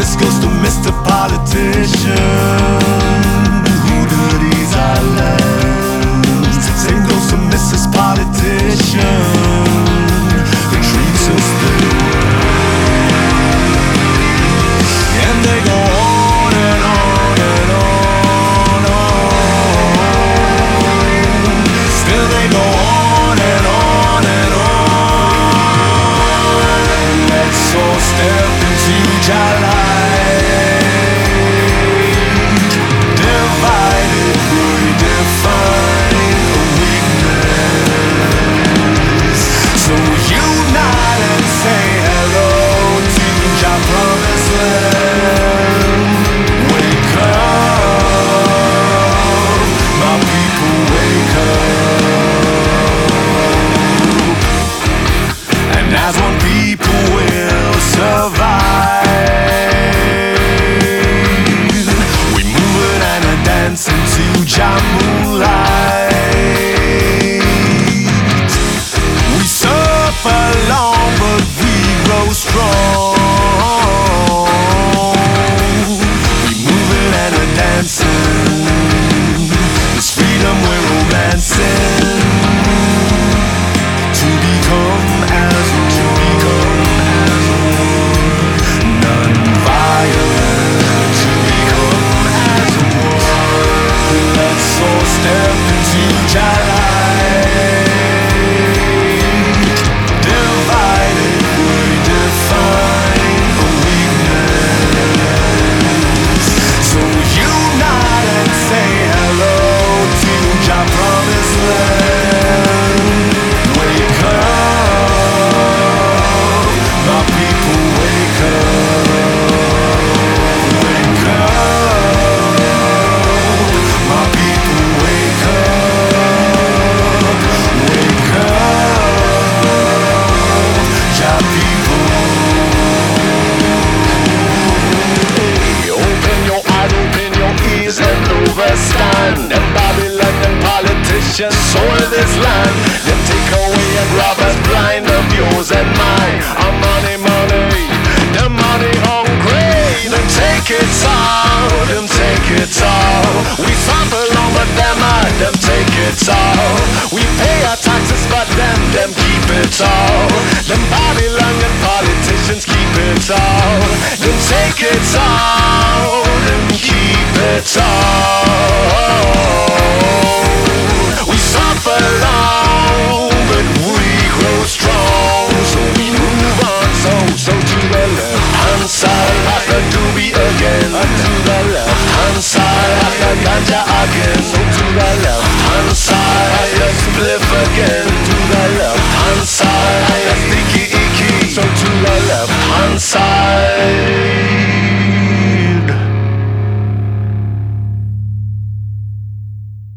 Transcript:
This goes to Mr. Politician Who do our lands. Same goes to Mrs. Politician nation soil this land. Then take away and rob us blind of yours and mine. Our money, money, the money hungry Then take it all, then take it all. We trample but them, uh, them take it all. We pay our taxes but them, them keep it all. Them Babylon and politicians keep it all. Then take it all, then keep it all.